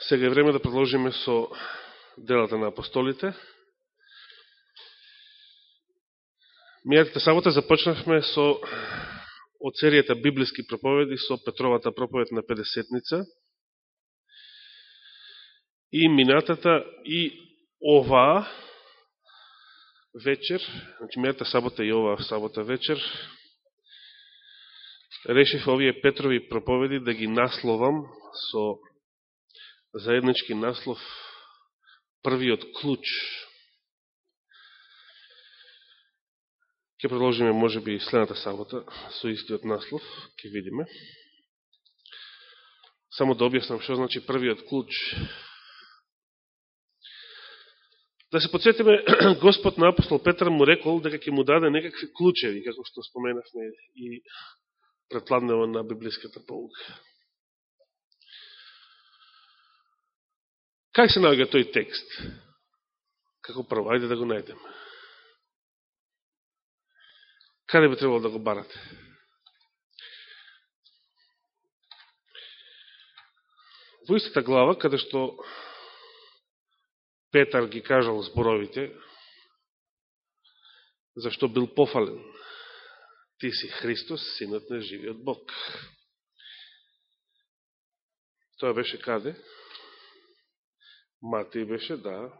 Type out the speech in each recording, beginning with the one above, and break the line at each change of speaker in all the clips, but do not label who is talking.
Сега е време да продолжиме со делата на апостолите. Мијатите сабота започнахме со од серијата библиски проповеди со Петровата проповед на Педесетница. И минатата и ова вечер, значи мијата сабота и ова сабота вечер, решив овие Петрови проповеди да ги насловам со заеднички наслов првиот клуч. Ке продолжиме, може би, следната сабота со истиот наслов, ке видиме. Само да објаснам што значи првиот клуч. Да се подсетиме, Господ на апостол Петар му рекол дека ќе му даде некакви клучеви, како што споменавме и предпладнево на библиската полука. Как се наоѓа тој текст? Како прво, ајде да го најдем. Каде би требало да го барате? Во истата глава, каде што Петар ги кажал зборовите, зашто бил пофален. Ти си Христос, синот на живиот Бог. Тоа беше каде? Матеј беше, да.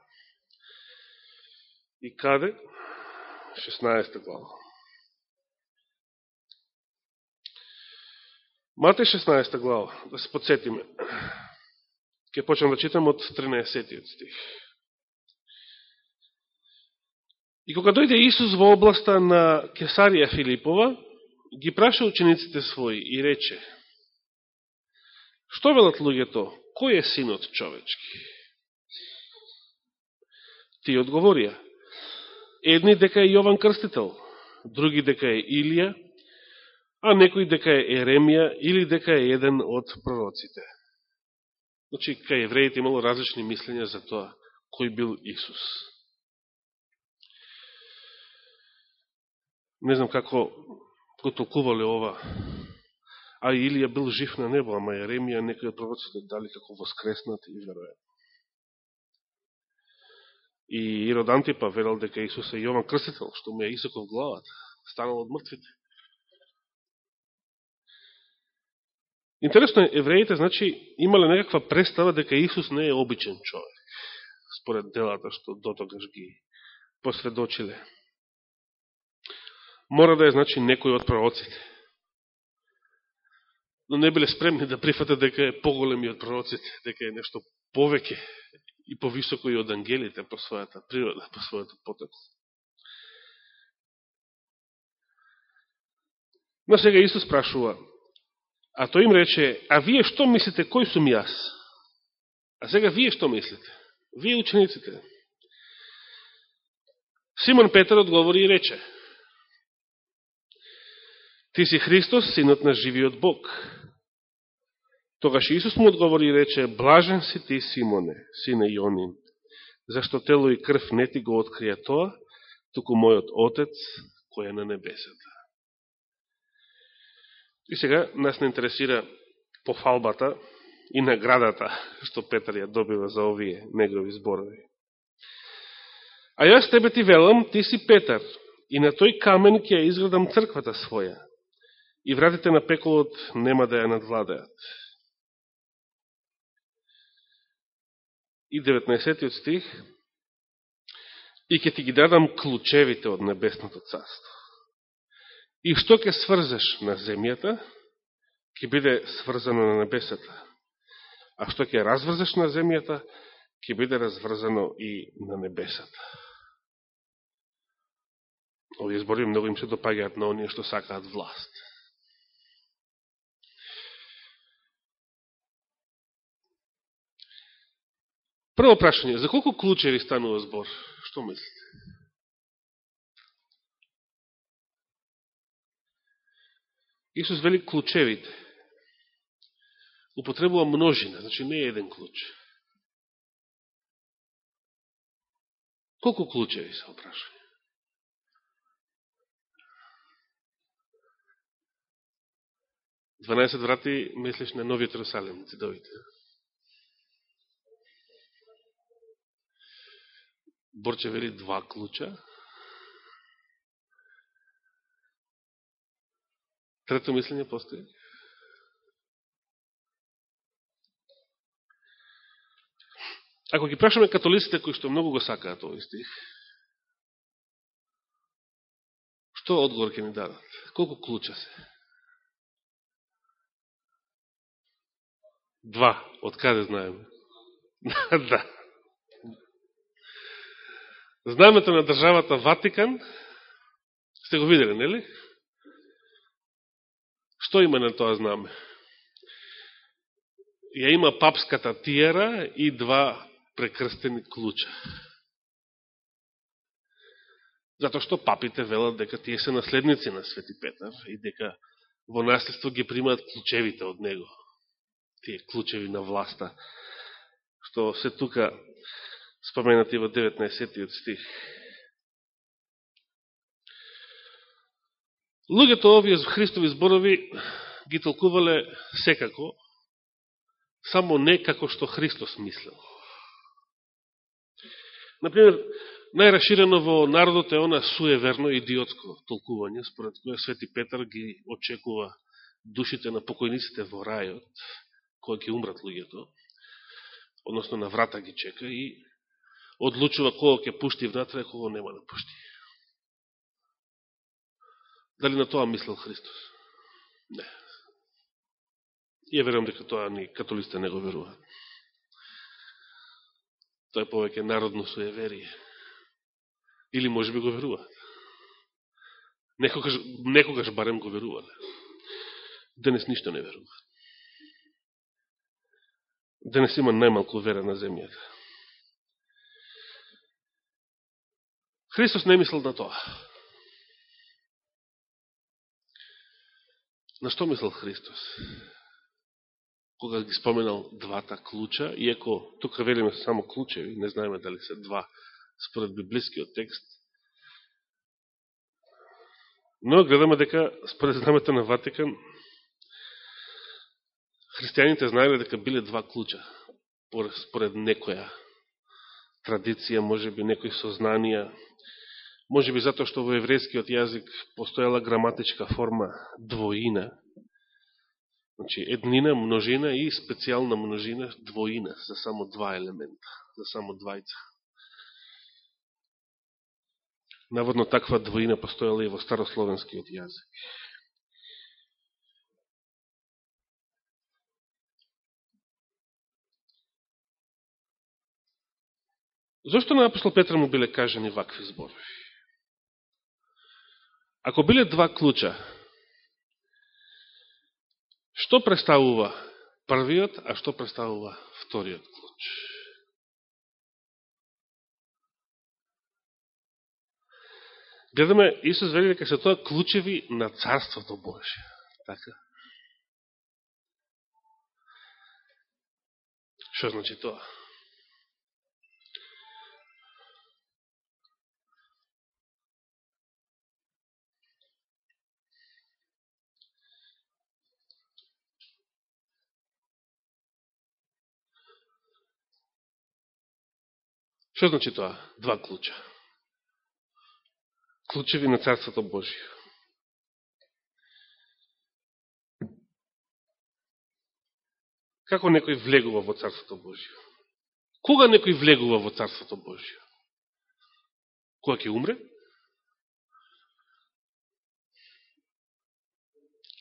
И каде? 16 глава. Матеј 16 глава, да се подсетиме. Ке почнем да читам од 13 стих. И кога дојде Исус во областа на Кесарија Филипова, ги праша учениците своји и рече, Што велат луѓето? Кој е синот човечки? Ти одговорија. Едни дека е Јован Крстител, други дека е Илија, а некој дека е Еремија или дека е еден од пророците. Значи, кај евреите имало различни мислења за тоа, кој бил Исус. Не знам како го толкувале ова. А Илија бил жив на небо, ама Еремија некој од пророците дали како воскреснат и веројат. И Ирод Антипа верал дека Исус е Јован Крстител, што му е Исоков главата, станал од мртвите. Интересно е, евреите, значи, имале некаква представа дека Исус не е обичен човек, според делата што дотогаш ги посведочиле. Мора да е, значи, некој од пророците. Но не биле спремни да прифатат дека е поголеми од пророците, дека е нешто повеќе и повисоко и од ангелите по својата природа, по својата потоци. Но сега Исус спрашува, а тој им рече, а вие што мислите, кој сум јас? А сега вие што мислите? Вие учениците. Симон Петар одговори и рече, Ти си Христос, синот на живиот Бог. Тогаш Исус му одговори и рече, блажен си ти, Симоне, сине Јонин, зашто тело и крв не ти го открија тоа, туку мојот Отец, кој е на небесата. И сега нас не интересира пофалбата и наградата што Петар ја добива за овие негови зборови. А јас тебе ти велам, ти си Петар, и на тој камен ќе ја изградам црквата своја, и вратите на пеколот нема да ја надвладеат. И 19 стих, и ќе ти ги дадам клучевите од небесното царство. И што ќе сврзеш на земјата, ќе биде сврзано на небесата. А што ќе разврзеш на земјата, ќе биде разврзано и на небесата. Овие збори многу им се допаѓаат на оние што сакаат власт. Прво прашање, за колку клучеви станува збор? Што мислите? Исус вели клучевите. Употребува множина, значи не е еден клуч. Колку клучеви се опрашање? Дванаесет врати, мислиш на Новиот Иерусалим, цидовите. Борче вели два клуча. Трето мислење постои. Ако ги прашаме католиците кои што многу го сакаат овој стих, што одговор ќе ни дадат? Колку клуча се? Два. Од каде знаеме? да. Знамето на државата Ватикан, сте го видели, нели? Што има на тоа знаме? Ја има папската тиера и два прекрстени клуча. Зато што папите велат дека тие се наследници на Свети Петар и дека во наследство ги примаат клучевите од него. Тие клучеви на власта, што се тука споменати во 19. стих. Луѓето овие Христови зборови ги толкувале секако, само не како што Христос мислел. Например, најраширено во народот е она суеверно идиотско толкување, според која Свети Петар ги очекува душите на покојниците во рајот, кои ќе умрат луѓето, односно на врата ги чека и одлучува кого ќе пушти внатре, кого нема да пушти. Дали на тоа мислел Христос? Не. Ја верувам дека тоа ни католиците не го веруваат. Тоа е повеќе народно суеверие. Или може би го веруваат. Некогаш, некогаш барем го верувале. Денес ништо не веруваат. Денес има најмалку вера на земјата. Христос не мислил на тоа. На што мислил Христос? Кога ги споменал двата клуча, иако тука велиме само клучеви, не знаеме дали се два според библискиот текст, но гледаме дека според знамето на Ватикан христијаните знаеле дека биле два клуча според некоја традиција, може би некои сознанија, Може би затоа што во еврејскиот јазик постоела граматичка форма двоина, значи еднина, множина и специјална множина двоина, за само два елемента, за само двајца. Наводно таква двоина постоела и во старословенскиот јазик. Зошто на апостол Петра му биле кажани вакви зборови? Ако биле два клуча, што представува првиот, а што представува вториот клуч? Гледаме, Исус вели дека се тоа клучеви на Царството Божие. Така? Што значи тоа? Што значи тоа? Два клуча. Клучеви на Царството Божие. Како некој влегува во Царството Божие? Кога некој влегува во Царството Божие? Кога ќе умре?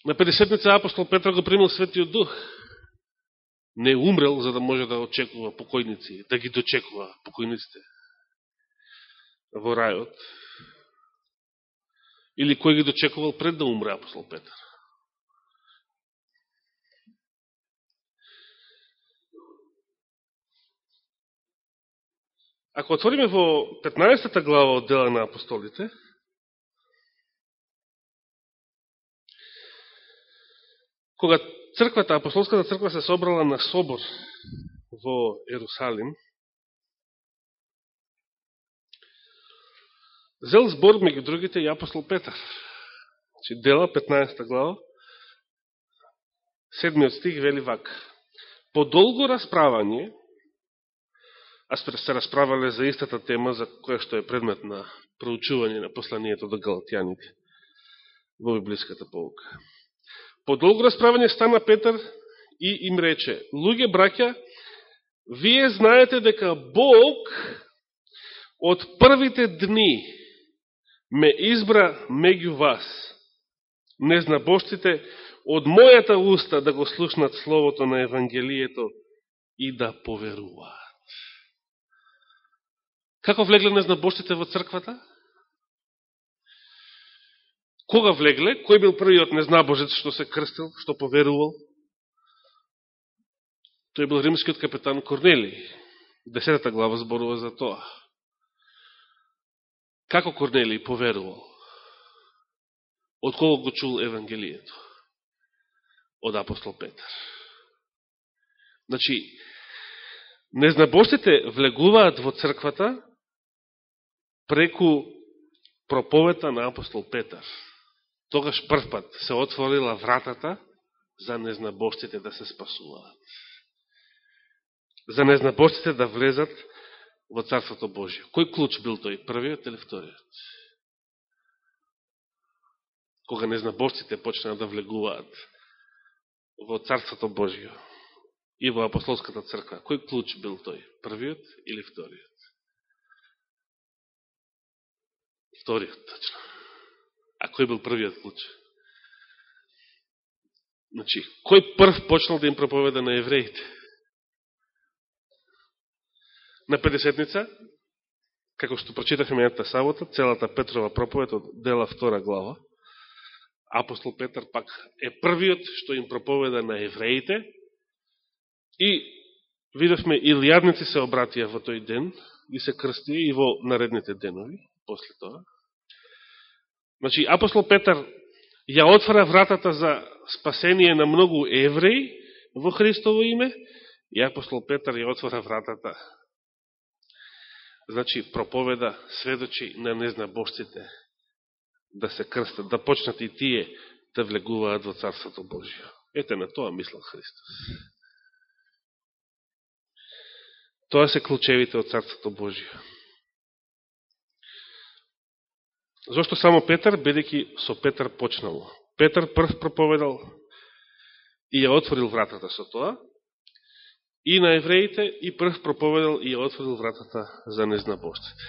На 50-ница апостол Петра го примил Светиот Дух не умрел за да може да очекува покојници, да ги дочекува покојниците во рајот. Или кој ги дочекувал пред да умре апостол Петар. Ако отвориме во 15 глава од дела на апостолите, кога црквата, апостолската црква се собрала на собор во Ерусалим, зел збор меѓу другите и апостол Петар. Значи, дела, 15 глава, 7 стих вели вак. По долго расправање, а се расправале за истата тема за која што е предмет на проучување на посланието до галатјаните во библиската полука. По долго расправање стана Петар и им рече, луѓе браќа, вие знаете дека Бог од првите дни ме избра меѓу вас, незнабоштите, од мојата уста да го слушнат словото на Евангелието и да поверуваат. Како влегле незнабоштите во црквата? Кога влегле? Кој бил првиот незнабожец што се крстил, што поверувал? Тој бил римскиот капетан Корнелиј. Десетата глава зборува за тоа. Како Корнелиј поверувал? Од кого го чул Евангелието? Од апостол Петар. Значи, незнабожците влегуваат во црквата преку проповета на апостол Петар. Тогаш првпат се отворила вратата за незнабожците да се спасуваат. За незнабожците да влезат во Царството Божие. Кој клуч бил тој? Првиот или вториот? Кога незнабожците почнаа да влегуваат во Царството Божие и во Апостолската црква, кој клуч бил тој? Првиот или вториот? Вториот, точно. А кој бил првиот клуч? Значи, кој прв почнал да им проповеда на евреите? на Педесетница, како што прочитахме едната сабота, целата Петрова проповед од дела втора глава, апостол Петар пак е првиот што им проповеда на евреите и видовме илијадници се обратија во тој ден и се крстија и во наредните денови после тоа. Значи, апостол Петар ја отвара вратата за спасение на многу евреи во Христово име и апостол Петар ја отвара вратата значи проповеда, сведочи на незнабожците да се крстат, да почнат и тие да влегуваат во Царството Божие. Ете на тоа мислал Христос. Тоа се клучевите од Царството Божие. Зошто само Петар, бидејќи со Петар почнало. Петар прв проповедал и ја отворил вратата со тоа, и на евреите и прв проповедал и ја отворил вратата за незнабожците.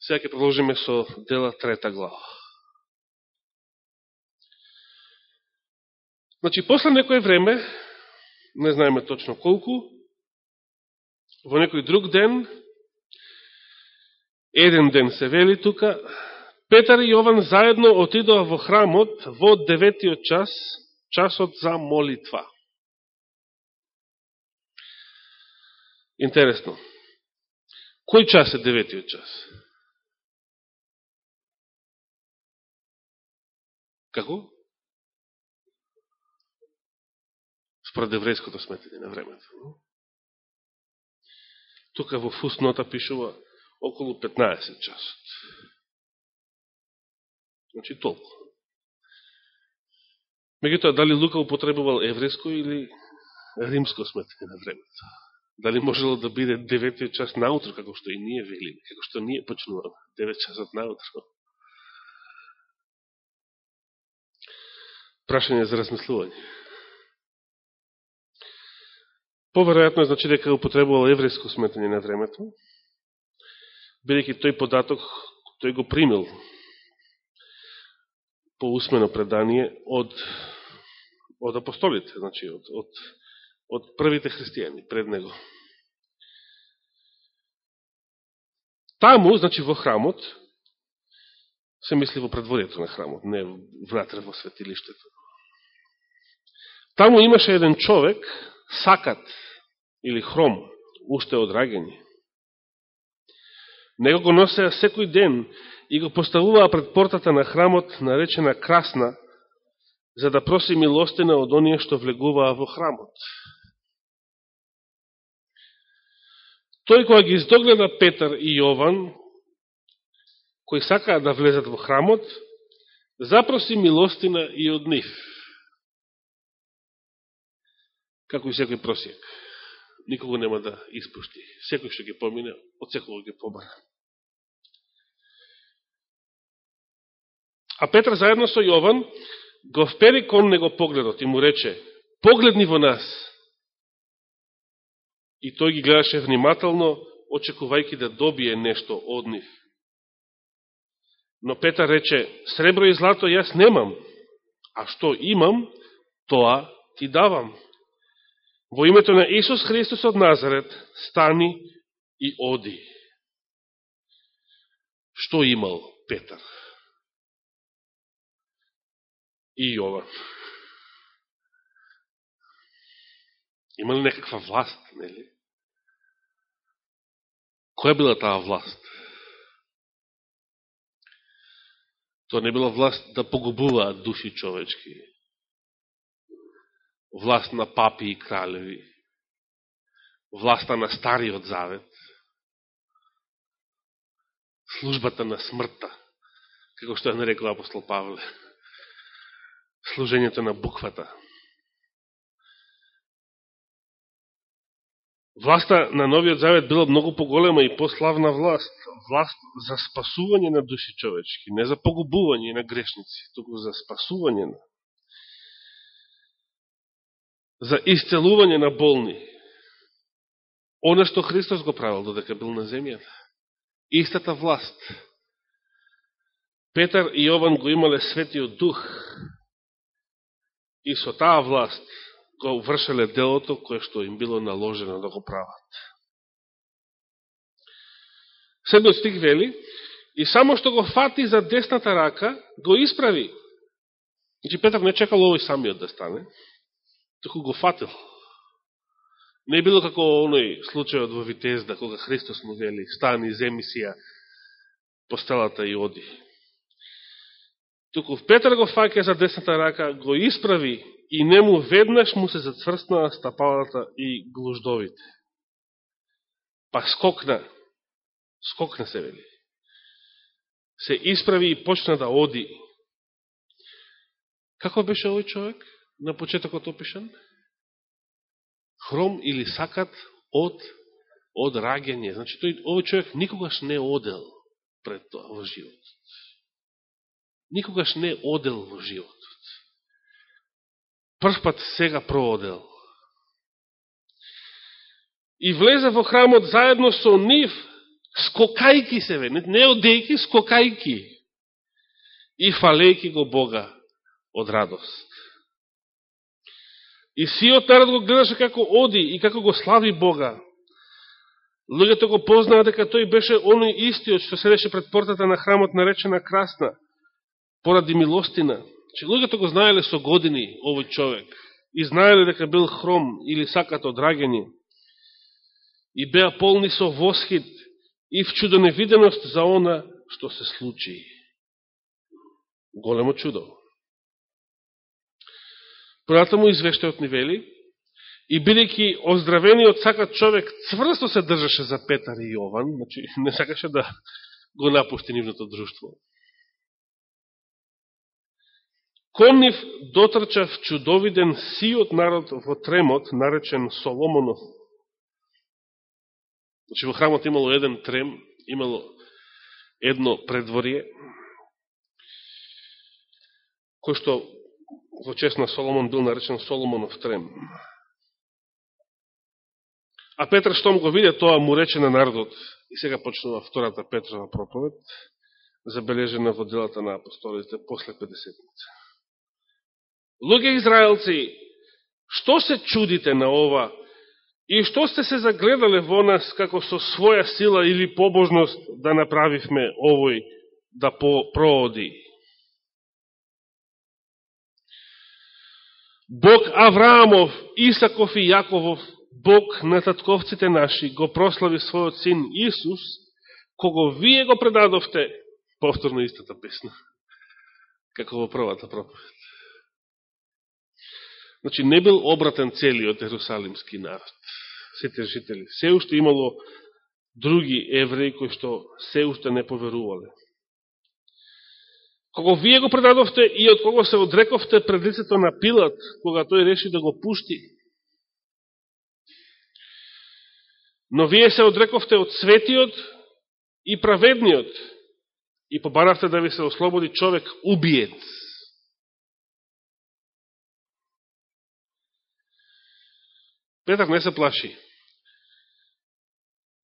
Сега ќе продолжиме со дела трета глава. Значи, после некој време, не знаеме точно колку, во некој друг ден, еден ден се вели тука, Петар и Јован заедно отидоа во храмот во деветиот час, часот за молитва. Интересно. Кој час е деветиот час? Како? Според еврејското сметење на времето. Тука во фуснота пишува околу 15 часот. Значи толку. Меѓутоа, дали Лука употребувал евреско или римско сметање на времето? Дали можело да биде 9 час наутро, како што и ние велиме, како што ние почнуваме, 9 часот наутро. Прашање за размислување. Поверојатно е значи дека употребувал евреско сметање на времето, бидејќи тој податок тој го примил по усмено предание од од апостолите, значи од, од од првите христијани пред него. Таму, значи во храмот, се мисли во предворието на храмот, не внатре во светилиштето. Таму имаше еден човек, сакат или хром, уште од раѓање. Него го носеа секој ден и го поставуваа пред портата на храмот, наречена Красна, за да проси милостина од оние што влегуваа во храмот. Тој кој ги издогледа Петар и Јован, кои сакаа да влезат во храмот, запроси милостина и од нив. Како и секој просијак. никого нема да испушти. Секој што ги помине, од секој ги побара. А Петр заедно со Јован го впери кон него погледот и му рече, погледни во нас. И тој ги гледаше внимателно, очекувајќи да добие нешто од нив. Но Петар рече, сребро и злато јас немам, а што имам, тоа ти давам. Во името на Исус Христос од Назарет, стани и оди. Што имал Петар? И Јован. Има ли некаква власт, нели? Која била таа власт? Тоа не била власт да погубуваат души човечки. Власт на папи и кралеви. Власта на Стариот Завет. Службата на смртта, како што ја нарекла апостол Павле. Служењето на буквата. Власта на Новиот Завет била многу поголема и пославна власт. Власт за спасување на души човечки, не за погубување на грешници, туку за спасување на за исцелување на болни. Оно што Христос го правил додека бил на земјата. Истата власт. Петар и Јован го имале светиот дух и со таа власт го вршеле делото кое што им било наложено да го прават. Седмиот стих вели, и само што го фати за десната рака, го исправи. Значи Петар не чекал овој самиот да стане, току го фатил. Не било како оној случајот во Витезда, кога Христос му вели, стани земисија по стелата и оди. Туку Петар го фаќа за десната рака, го исправи и нему веднаш му се зацврстнаа стапалата и глуждовите. Па скокна, скокна се вели. Се исправи и почна да оди. Како беше овој човек на почетокот опишан? Хром или сакат од од раѓање. Значи, тој, овој човек никогаш не одел пред тоа во живот. Никогаш не одел во животот прв сега проодел. И влезе во храмот заедно со нив, скокајки се, ве, не одејки, скокајки. И фалејки го Бога од радост. И сиот народ го гледаше како оди и како го слави Бога. Луѓето го познаа дека тој беше оној истиот што седеше пред портата на храмот наречена Красна, поради милостина, че луѓето го знаеле со години овој човек и знаеле дека бил хром или сакат од и беа полни со восхит и в чудоневиденост за она што се случи. Големо чудо. Прата му извештајот ни вели, и бидејќи оздравениот сакат човек цврсто се држаше за Петар и Јован, значи не сакаше да го напушти нивното друштво. Кон нив дотрчав чудовиден сиот народ во тремот, наречен Соломонов. Значи во храмот имало еден трем, имало едно предворие, кој што во чест на Соломон бил наречен Соломонов трем. А Петр штом го виде тоа му рече на народот, и сега почнува втората Петрова проповед, забележена во делата на апостолите после 50 Луѓе Израелци, што се чудите на ова и што сте се загледале во нас како со своја сила или побожност да направивме овој да прооди? Бог Авраамов, Исаков и Јаковов, Бог на татковците наши, го прослави својот син Исус, кого вие го предадовте, повторно истата песна, како во првата проповед. Значи, не бил обратен целиот Ерусалимски народ. Сите жители. Се уште имало други евреи кои што се уште не поверувале. Кога вие го предадовте и од кого се одрековте пред лицето на Пилат, кога тој реши да го пушти, Но вие се одрековте од светиот и праведниот и побаравте да ви се ослободи човек убиец. Петар не се плаши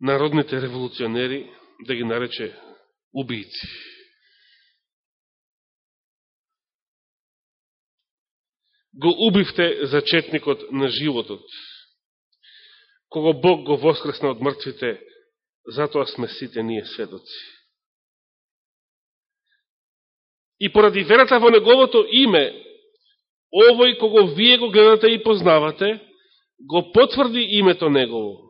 народните револуционери да ги нарече убијци. Го убивте зачетникот на животот. Кого Бог го воскресна од мртвите, затоа сме сите ние сведоци. И поради верата во Неговото име, овој кого вие го гледате и познавате, го потврди името Негово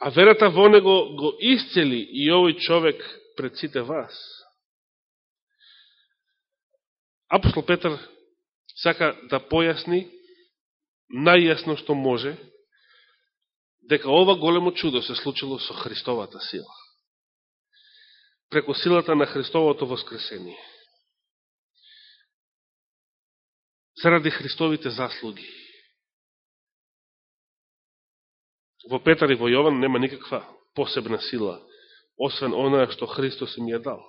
А верата во него го исцели и овој човек пред сите вас. Апостол Петр сака да појасни најјасно што може дека ова големо чудо се случило со Христовата сила. Преко силата на Христовото воскресение. Заради Христовите заслуги. Во Петар и во Јован нема никаква посебна сила, освен она што Христос им ја дал.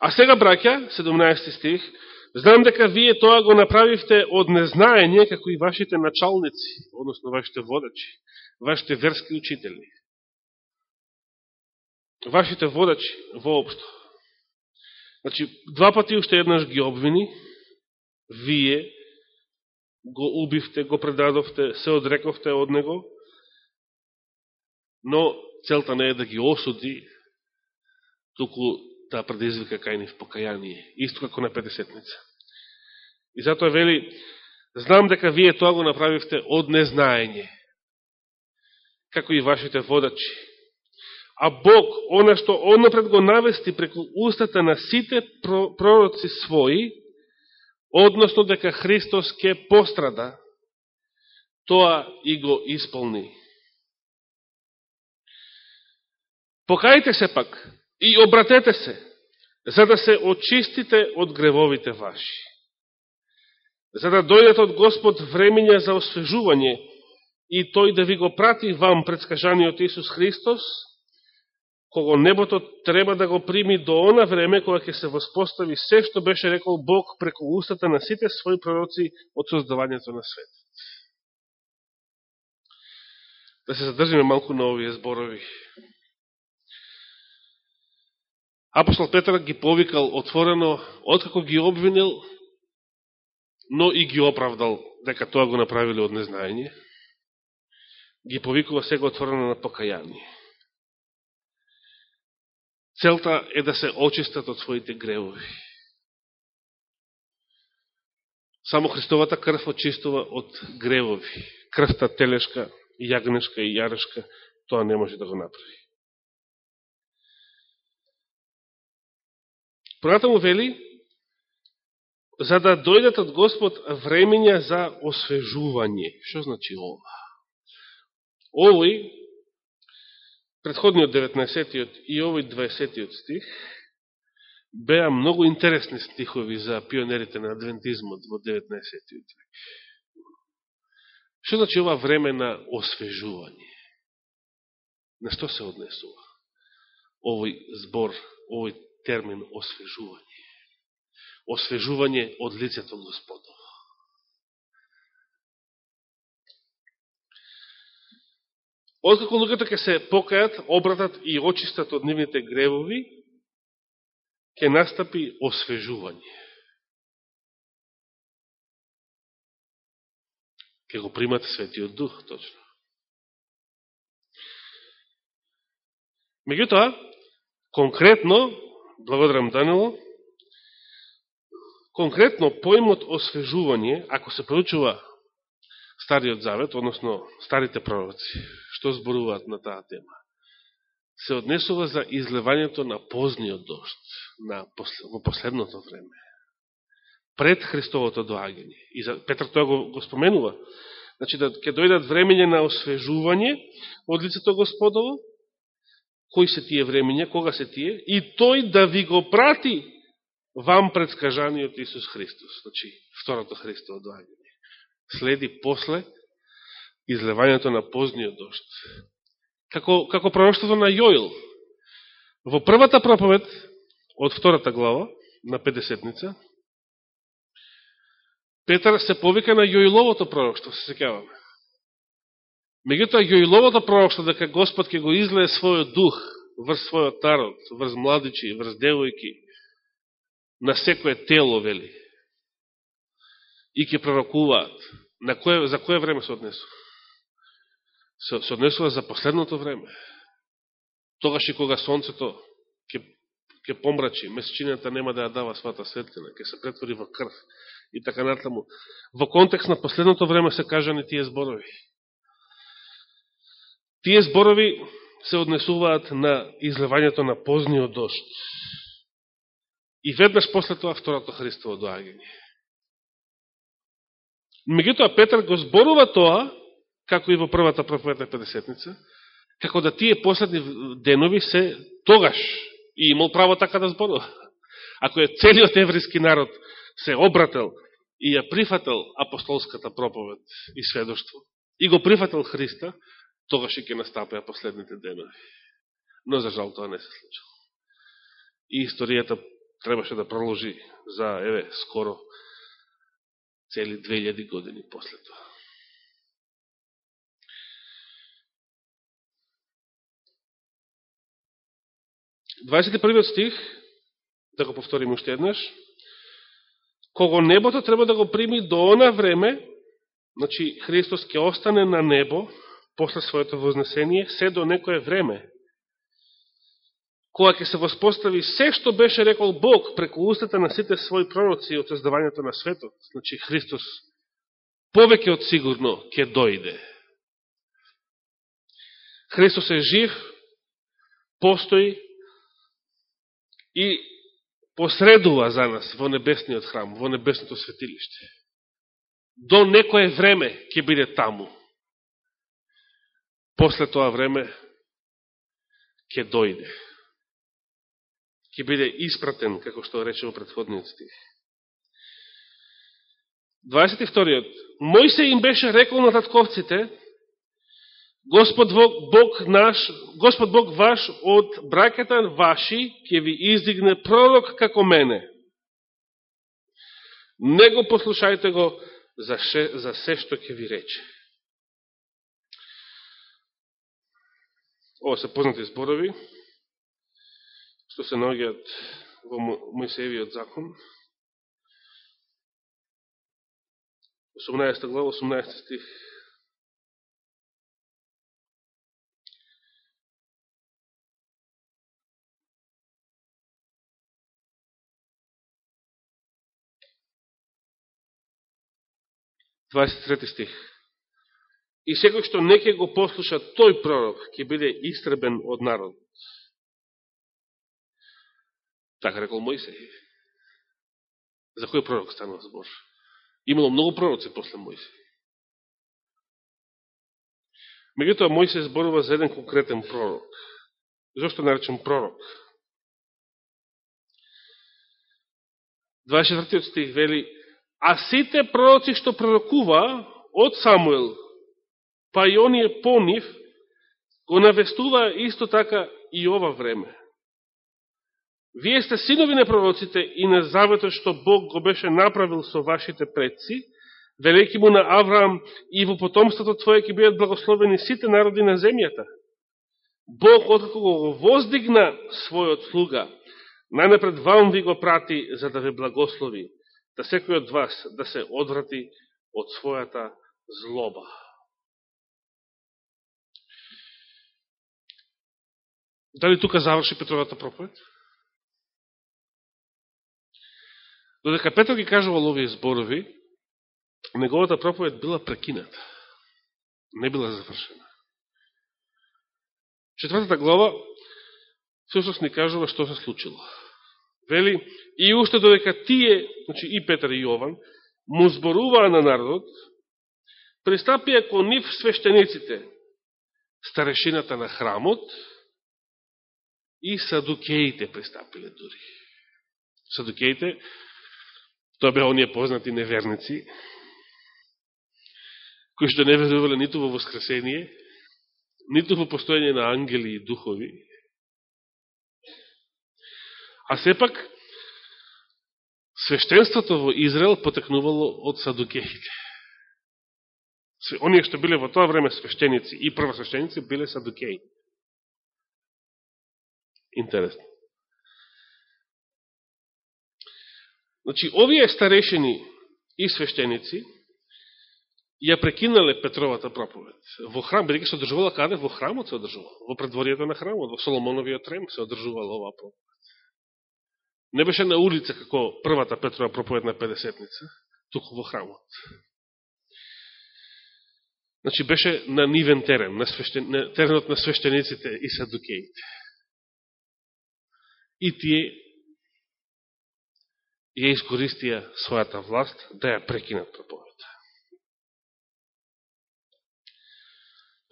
А сега, браќа, 17 стих, знам дека вие тоа го направивте од незнаење, како и вашите началници, односно вашите водачи, вашите верски учители. Вашите водачи воопшто. Значи, два пати уште еднаш ги обвини, вие, го убивте, го предадовте, се одрековте од него, но целта не е да ги осуди, туку да предизвика кај нив покаяние, исто како на Петесетница. И затоа вели, знам дека вие тоа го направивте од незнаење, како и вашите водачи. А Бог, она што однапред го навести преку устата на сите пророци своји, односно дека Христос ке пострада, тоа и го исполни. Покајте се пак и обратете се, за да се очистите од гревовите ваши. За да дојдат од Господ времења за освежување и тој да ви го прати вам предскажаниот Исус Христос, кого небото треба да го прими до она време кога ќе се воспостави се што беше рекол Бог преку устата на сите своји пророци од создавањето на свет. Да се задржиме малку на овие зборови. Апостол Петар ги повикал отворено, откако ги обвинил, но и ги оправдал дека тоа го направили од незнаење, ги повикува сега отворено на покаяние. Целта е да се очистат од своите гревови. Само Христовата крв очистува од гревови. Крвта телешка, јагнешка и јарешка, тоа не може да го направи. му вели, за да дојдат од Господ времења за освежување. Што значи ова? Овој предходниот 19 и овој 20 стих беа многу интересни стихови за пионерите на адвентизмот во 19 век. Што значи ова време на освежување? На што се однесува? Овој збор, овој термин освежување. Освежување од лицето Господово. Откако луѓето ќе се покајат, обратат и очистат од нивните гревови, ќе настапи освежување. Ке го примат Светиот Дух, точно. Меѓутоа, конкретно, благодарам Данило, конкретно поимот освежување, ако се проучува Стариот Завет, односно старите пророци, што зборуваат на таа тема, се однесува за излевањето на позниот дошт на, во последното време, пред Христовото доагање. И за, Петр тоа го, го споменува. Значи, да ќе дојдат времење на освежување од лицето Господово, кои се тие времења, кога се тие, и тој да ви го прати вам предскажаниот Исус Христос. Значи, второто Христово доагање. Следи после излевањето на позниот дошт. Како, како пророќството на Јоил. Во првата проповед од втората глава на 50-ница, Петар се повика на Јоиловото пророќство, се секаваме. Меѓутоа, Јоиловото пророќство дека Господ ќе го излее својот дух врз својот народ, врз младичи, врз девојки, на секое тело, вели, и ќе пророкуваат. На кое, за кое време се однесува? Се, се однесува за последното време. Тогаш и кога сонцето ќе, ќе помрачи, месечината нема да ја дава свата светлина, ќе се претвори во крв и така натаму. Во контекст на последното време се кажани тие зборови. Тие зборови се однесуваат на излевањето на позниот дошт. И веднаш после тоа второто Христово доагање. Меѓутоа Петар го зборува тоа, како и во првата проповед на 50-ница, како да тие последни денови се тогаш и имал право така да зборува. Ако е целиот еврейски народ се обрател и ја прифател апостолската проповед и сведоштво, и го прифател Христа, тогаш и ќе настапеа последните денови. Но, за жал, тоа не се случило. И историјата требаше да проложи за, еве, скоро цели 2000 години после тоа. Дваесет првиот стих, да го повторим уште еднаш, кого небото треба да го прими до она време, значи Христос ќе остане на небо после своето вознесение, се до некое време, кога ќе се воспостави се што беше рекол Бог преку устата на сите своји пророци од создавањето на светот, значи Христос повеќе од сигурно ќе дојде. Христос е жив, постои и посредува за нас во небесниот храм, во небесното светилиште. До некое време ќе биде таму. После тоа време ќе дојде. Ќе биде испратен, како што рече во предходниот стих. 22. Мојсе им беше рекол на татковците, Господ Бог наш, Господ Бог ваш од браката ваши ќе ви издигне пророк како мене. него послушајте го за, ше, за се што ќе ви рече. Ова се познати зборови, што се наоѓаат во Мојсеевиот закон. 18 глава, 18 стих. 23 стих. И секој што не ќе го послуша тој пророк, ќе биде истребен од народ. Така рекол Мојсей. За кој пророк станува збор? Имало многу пророци после Мојсей. Меѓутоа Мојсей зборува за еден конкретен пророк. Зошто наречен пророк? 24 стих вели А сите пророци што пророкува од Самуел, па и оние по нив, го навестува исто така и ова време. Вие сте синови на пророците и на заветот што Бог го беше направил со вашите предци, велики му на Авраам и во потомството Твое ќе бидат благословени сите народи на земјата. Бог, откако го воздигна својот слуга, најнапред вам ви го прати за да ви благослови да секој од вас да се одврати од својата злоба. Дали тука заврши Петровата проповед? Додека Петро ги кажувал овие зборови, неговата проповед била прекината. Не била завршена. Четвртата глава всушност ни кажува што се случило. Вели, и уште додека тие, значи и Петар и Јован, му зборуваа на народот, пристапија кон нив свештениците, старешината на храмот и садукеите пристапиле дури. Садукеите, тоа беа оние познати неверници, кои што не верувале ниту во воскресение, ниту во постојање на ангели и духови. А сепак, свештенството во Израел потекнувало од садукеите. Оние што биле во тоа време свештеници и првосвештеници биле садукеи. Интересно. Значи, овие старешени и свештеници ја прекинале Петровата проповед. Во храм, бидеќи се одржувала каде? Во храмот се одржувала. Во предворијето на храмот, во Соломоновиот трем се одржувала оваа проповед. Не беше на улица како првата Петрова проповед на 50-ница, туку во храмот. Значи беше на нивен терен, на, свештен, на теренот на свештениците и садукеите. И тие ја искористија својата власт да ја прекинат проповедта.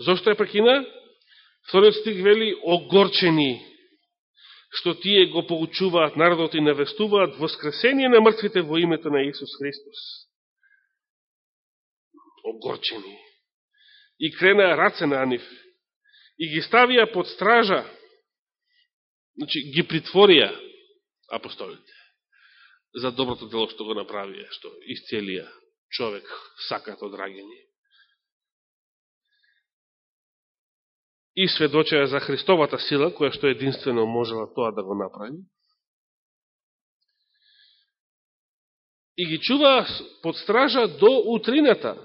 Зошто ја прекина? Вториот стих вели огорчени што тие го поучуваат народот и навестуваат воскресение на мртвите во името на Исус Христос. Огорчени. И кренаа раце на нив. И ги ставија под стража. Значи, ги притворија апостолите за доброто дело што го направија, што исцелија човек сакат од раѓање. И сведочеја за Христовата сила, која што единствено можела тоа да го направи. И ги чува под стража до утрината,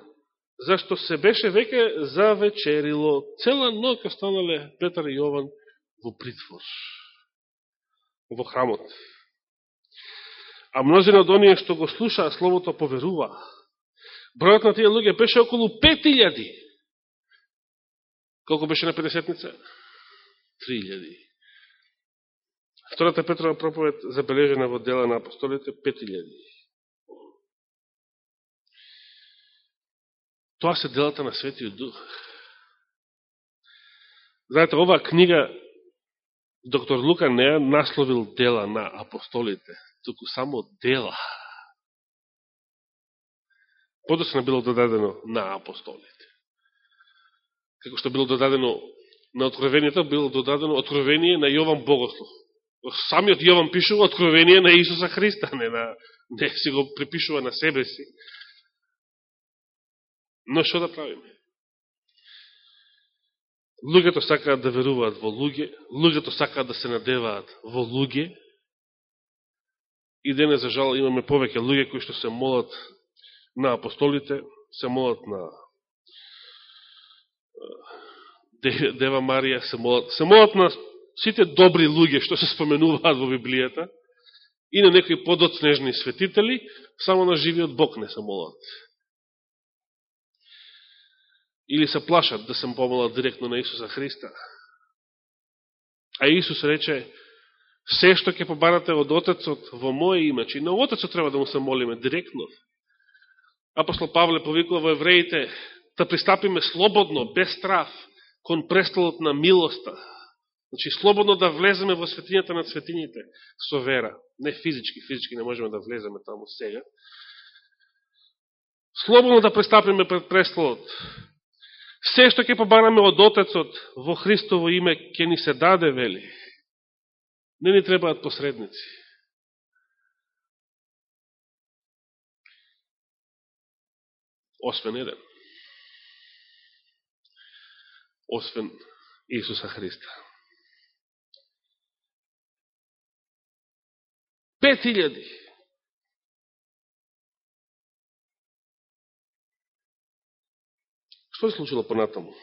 зашто се беше веќе завечерило. Цела ноќ останале Петар и Јован во притвор, во храмот. А мнозина од оние што го слушаа Словото поверува. Бројот на тие луѓе беше околу 5000. Колко беше на 50-ница? 3000. Втората Петрова проповед забележена во дела на апостолите 5000. Тоа се делата на Светиот Дух. Знаете, оваа книга доктор Лука не е насловил дела на апостолите, туку само дела. Подосно било додадено на апостолите. Како што било додадено на откровенијата, било додадено откровение на Јован Богослов. Самиот Јован пишува откровение на Исуса Христа, не, на, не си го припишува на себе си. Но што да правиме? Луѓето сакаат да веруваат во луѓе, луѓето сакаат да се надеваат во луѓе. И денес, за жал, имаме повеќе луѓе кои што се молат на апостолите, се молат на Дева Марија, се молат, се молат на сите добри луѓе што се споменуваат во Библијата и на некои подоцнежни светители, само на живиот Бог не се молат или се плашат да се помолат директно на Исуса Христа. А Исус рече, се што ќе побарате од Отецот во моје име, че на Отецот треба да му се молиме директно. Апостол Павле повикува во евреите да пристапиме слободно, без страв, кон престолот на милоста. Значи, слободно да влеземе во светињата на светињите со вера. Не физички, физички не можеме да влеземе таму сега. Слободно да пристапиме пред престолот Се што ќе побараме од Отецот во Христово име ќе ни се даде, вели. Не ни требаат посредници. Освен еден. Освен Исуса Христа. Пет илјади. Што се случило понатаму?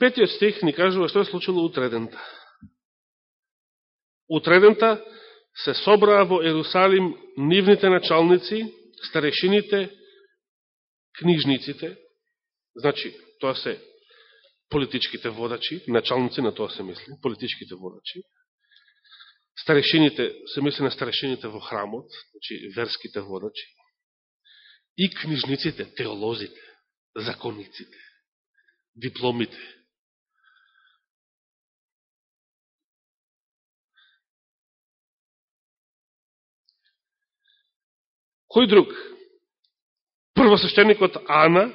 Петиот стих ни кажува што се случило утредента. Утредента се собраа во Ерусалим нивните началници, старешините, книжниците, значи, тоа се политичките водачи, началници на тоа се мисли, политичките водачи, старешините, се мисли на старешините во храмот, значи верските водачи, и книжниците, теолозите, законниците, дипломите. Кој друг? првосвещеникот Ана,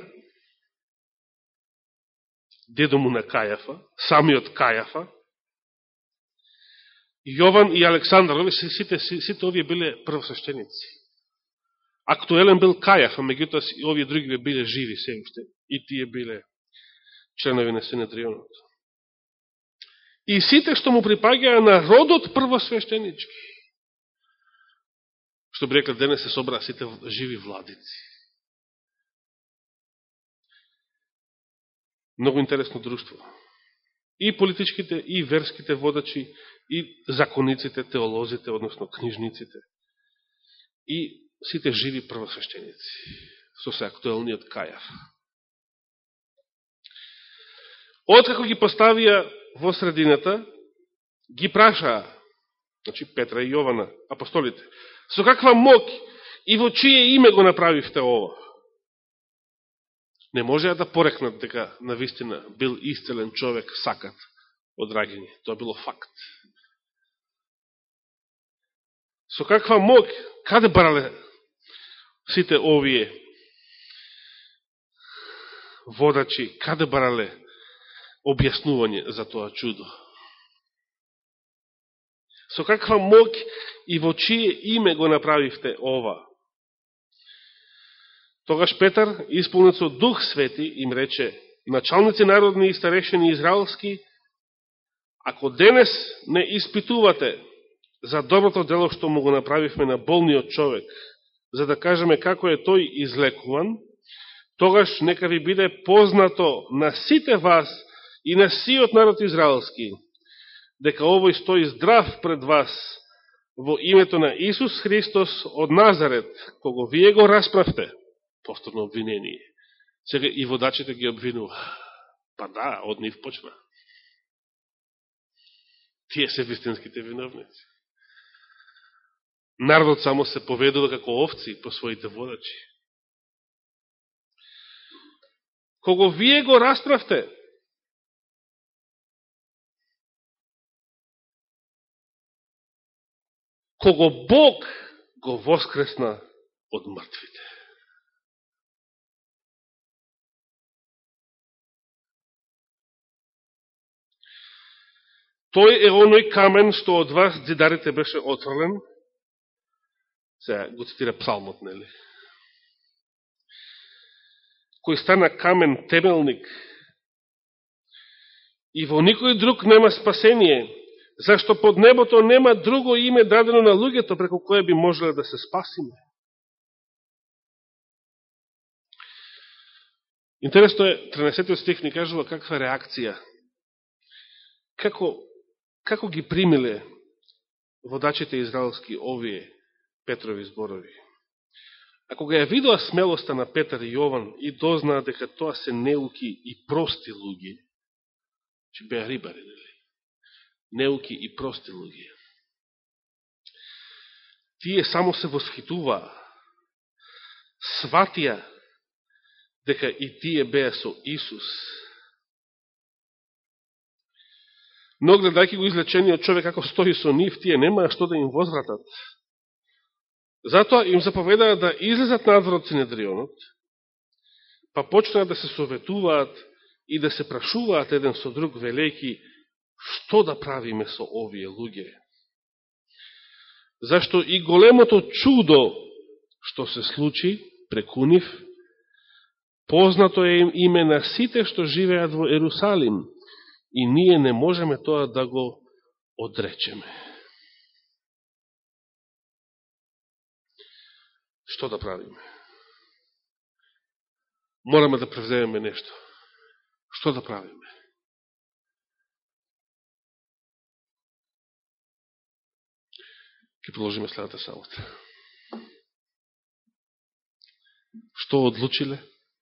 дедо му на Кајафа, самиот Кајафа, Јован и Александар, овие сите, сите овие биле првосвещеници. Актуелен бил Кајафа, меѓутоа и овие други биле живи се уште, и тие биле членови на Синедрионот. И сите што му припаѓаа на родот првосвещенички. Што би рекла, денес се собра сите живи владици. Многу интересно друштво. И политичките, и верските водачи, и закониците, теолозите, односно книжниците, и сите живи првосвещеници, со се актуелниот Кајав. Откако ги поставија во средината, ги прашаа, значи Петра и Јована, апостолите, со каква мок и во чие име го направивте ова? Не можеа да порекнат дека на вистина бил исцелен човек сакат од раѓање. Тоа било факт. Со каква мог, каде барале сите овие водачи, каде барале објаснување за тоа чудо? Со каква мог и во чие име го направивте ова? Тогаш Петар, исполнет со Дух Свети, им рече, началници народни и старешени израелски, ако денес не испитувате за доброто дело што му го направивме на болниот човек, за да кажеме како е тој излекуван, тогаш нека ви биде познато на сите вас и на сиот народ израелски, дека овој стои здрав пред вас во името на Исус Христос од Назарет, кого вие го расправте, повторно обвинение. Сега и водачите ги обвинува. Па да, од нив почна. Тие се вистинските виновници. Народот само се поведува како овци по своите водачи. Кого вие го расправте, кого Бог го воскресна од мртвите. Тој е оној камен што од вас дзидарите беше отврлен, Сега го цитира псалмот, нели? Кој стана камен темелник и во никој друг нема спасение, зашто под небото нема друго име дадено на луѓето преко кое би можеле да се спасиме. Интересно е, 13 стих ни кажува каква реакција, како, како ги примиле водачите израелски овие Петрови зборови. А кога ја видоа смелоста на Петар и Јован и дознаа дека тоа се неуки и прости луѓе, че беа рибари, нели? Неуки и прости луѓе. Тие само се восхитуваа, сватија дека и тие беа со Исус. Но гледајќи да го излечениот човек како стои со нив, тие немаа што да им возвратат Затоа им заповедаа да излезат надвор од Синедрионот, па почнаа да се советуваат и да се прашуваат еден со друг, велејки, што да правиме со овие луѓе. Зашто и големото чудо што се случи преку нив, познато е им име на сите што живеат во Ерусалим, и ние не можеме тоа да го одречеме. што да правиме? Мораме да превземеме нешто. Што да правиме? Ке продолжиме следната самота. Што одлучиле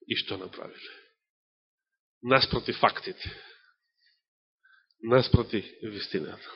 и што направиле? Наспроти фактите. Наспроти вистината.